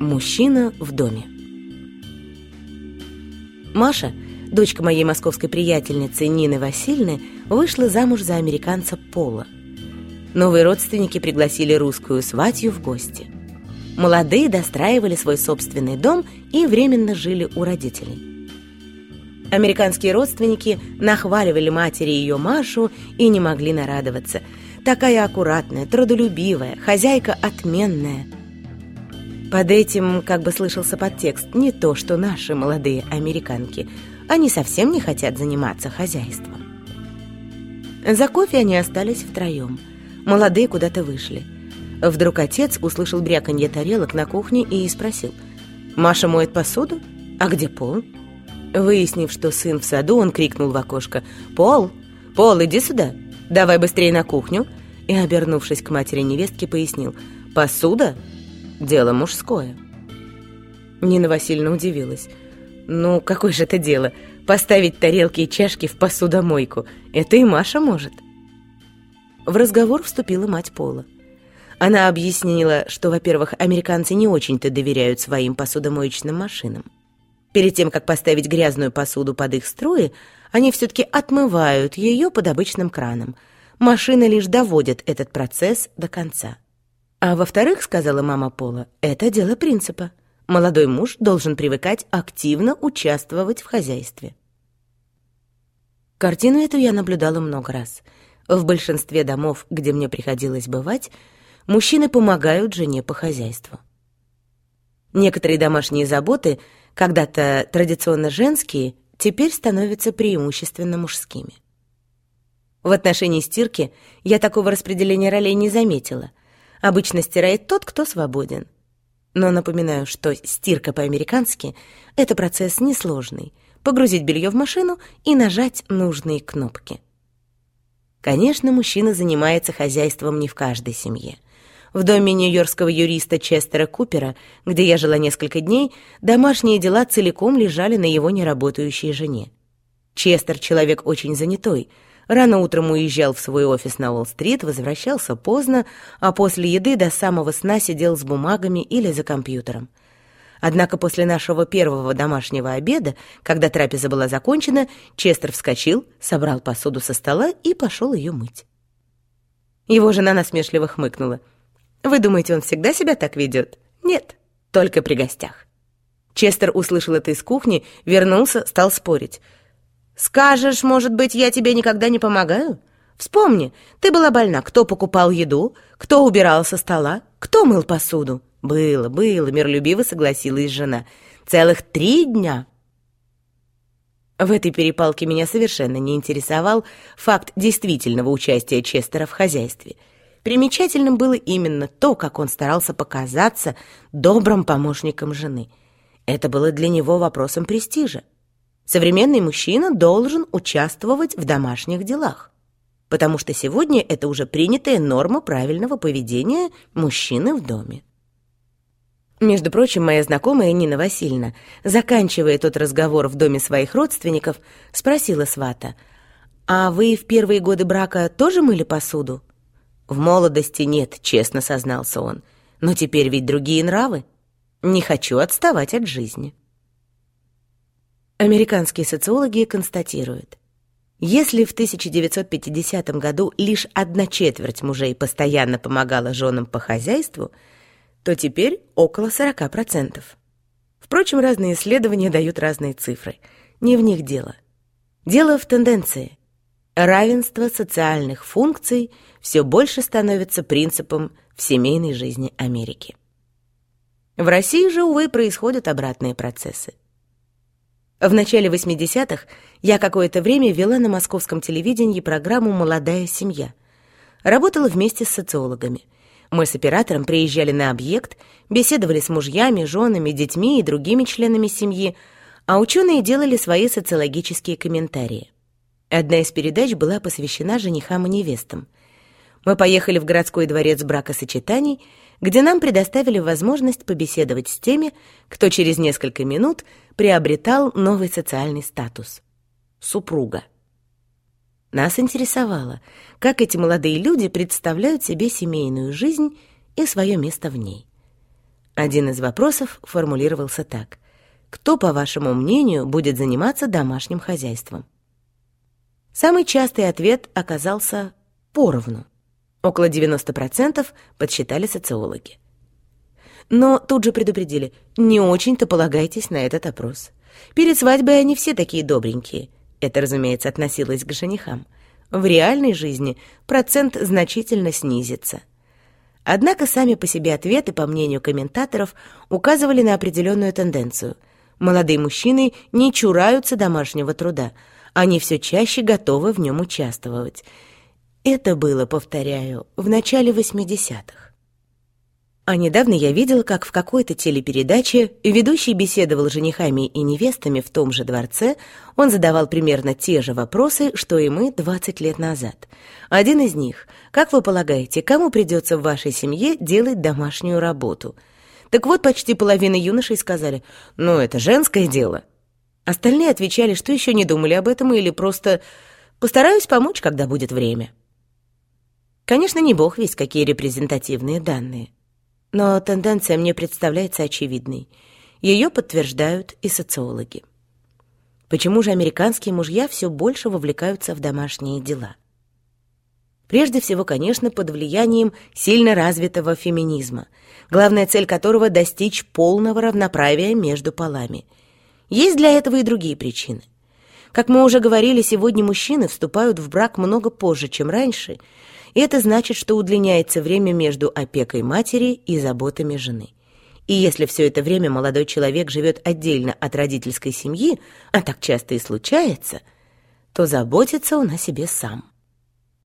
Мужчина в доме. Маша, дочка моей московской приятельницы Нины Васильевны, вышла замуж за американца Пола. Новые родственники пригласили русскую сватью в гости. Молодые достраивали свой собственный дом и временно жили у родителей. Американские родственники нахваливали матери ее Машу и не могли нарадоваться. Такая аккуратная, трудолюбивая, хозяйка отменная – под этим как бы слышался подтекст не то, что наши молодые американки. Они совсем не хотят заниматься хозяйством. За кофе они остались втроем. Молодые куда-то вышли. Вдруг отец услышал бряканье тарелок на кухне и спросил. «Маша моет посуду? А где Пол?» Выяснив, что сын в саду, он крикнул в окошко. «Пол! Пол, иди сюда! Давай быстрее на кухню!» И, обернувшись к матери невестки, пояснил. «Посуда дело мужское. Нина Васильевна удивилась. «Ну, какое же это дело? Поставить тарелки и чашки в посудомойку. Это и Маша может». В разговор вступила мать Пола. Она объяснила, что, во-первых, американцы не очень-то доверяют своим посудомоечным машинам. Перед тем, как поставить грязную посуду под их струи, они все-таки отмывают ее под обычным краном. Машины лишь доводят этот процесс до конца. А во-вторых, сказала мама Пола, это дело принципа. Молодой муж должен привыкать активно участвовать в хозяйстве. Картину эту я наблюдала много раз. В большинстве домов, где мне приходилось бывать, мужчины помогают жене по хозяйству. Некоторые домашние заботы, когда-то традиционно женские, теперь становятся преимущественно мужскими. В отношении стирки я такого распределения ролей не заметила — Обычно стирает тот, кто свободен. Но напоминаю, что стирка по-американски — это процесс несложный. Погрузить белье в машину и нажать нужные кнопки. Конечно, мужчина занимается хозяйством не в каждой семье. В доме нью-йоркского юриста Честера Купера, где я жила несколько дней, домашние дела целиком лежали на его неработающей жене. Честер — человек очень занятой — Рано утром уезжал в свой офис на Уолл-стрит, возвращался поздно, а после еды до самого сна сидел с бумагами или за компьютером. Однако после нашего первого домашнего обеда, когда трапеза была закончена, Честер вскочил, собрал посуду со стола и пошел ее мыть. Его жена насмешливо хмыкнула. «Вы думаете, он всегда себя так ведет? Нет, только при гостях». Честер услышал это из кухни, вернулся, стал спорить — Скажешь, может быть, я тебе никогда не помогаю? Вспомни, ты была больна. Кто покупал еду? Кто убирал со стола? Кто мыл посуду? Было, было, миролюбиво согласилась жена. Целых три дня. В этой перепалке меня совершенно не интересовал факт действительного участия Честера в хозяйстве. Примечательным было именно то, как он старался показаться добрым помощником жены. Это было для него вопросом престижа. Современный мужчина должен участвовать в домашних делах, потому что сегодня это уже принятая норма правильного поведения мужчины в доме. Между прочим, моя знакомая Нина Васильевна, заканчивая тот разговор в доме своих родственников, спросила свата, «А вы в первые годы брака тоже мыли посуду?» «В молодости нет», — честно сознался он. «Но теперь ведь другие нравы. Не хочу отставать от жизни». Американские социологи констатируют, если в 1950 году лишь одна четверть мужей постоянно помогала женам по хозяйству, то теперь около 40%. Впрочем, разные исследования дают разные цифры. Не в них дело. Дело в тенденции. Равенство социальных функций все больше становится принципом в семейной жизни Америки. В России же, увы, происходят обратные процессы. В начале 80-х я какое-то время вела на московском телевидении программу «Молодая семья». Работала вместе с социологами. Мы с оператором приезжали на объект, беседовали с мужьями, женами, детьми и другими членами семьи, а ученые делали свои социологические комментарии. Одна из передач была посвящена женихам и невестам. Мы поехали в городской дворец бракосочетаний — где нам предоставили возможность побеседовать с теми, кто через несколько минут приобретал новый социальный статус — супруга. Нас интересовало, как эти молодые люди представляют себе семейную жизнь и свое место в ней. Один из вопросов формулировался так. Кто, по вашему мнению, будет заниматься домашним хозяйством? Самый частый ответ оказался поровну. Около 90% подсчитали социологи. Но тут же предупредили, не очень-то полагайтесь на этот опрос. Перед свадьбой они все такие добренькие. Это, разумеется, относилось к женихам. В реальной жизни процент значительно снизится. Однако сами по себе ответы, по мнению комментаторов, указывали на определенную тенденцию. Молодые мужчины не чураются домашнего труда, они все чаще готовы в нем участвовать. Это было, повторяю, в начале 80-х. А недавно я видела, как в какой-то телепередаче ведущий беседовал с женихами и невестами в том же дворце, он задавал примерно те же вопросы, что и мы 20 лет назад. Один из них «Как вы полагаете, кому придется в вашей семье делать домашнюю работу?» Так вот, почти половина юношей сказали «Ну, это женское дело». Остальные отвечали, что еще не думали об этом или просто «Постараюсь помочь, когда будет время». Конечно, не бог весь какие репрезентативные данные. Но тенденция мне представляется очевидной. Ее подтверждают и социологи. Почему же американские мужья все больше вовлекаются в домашние дела? Прежде всего, конечно, под влиянием сильно развитого феминизма, главная цель которого — достичь полного равноправия между полами. Есть для этого и другие причины. Как мы уже говорили, сегодня мужчины вступают в брак много позже, чем раньше — и это значит, что удлиняется время между опекой матери и заботами жены. И если все это время молодой человек живет отдельно от родительской семьи, а так часто и случается, то заботится он о себе сам.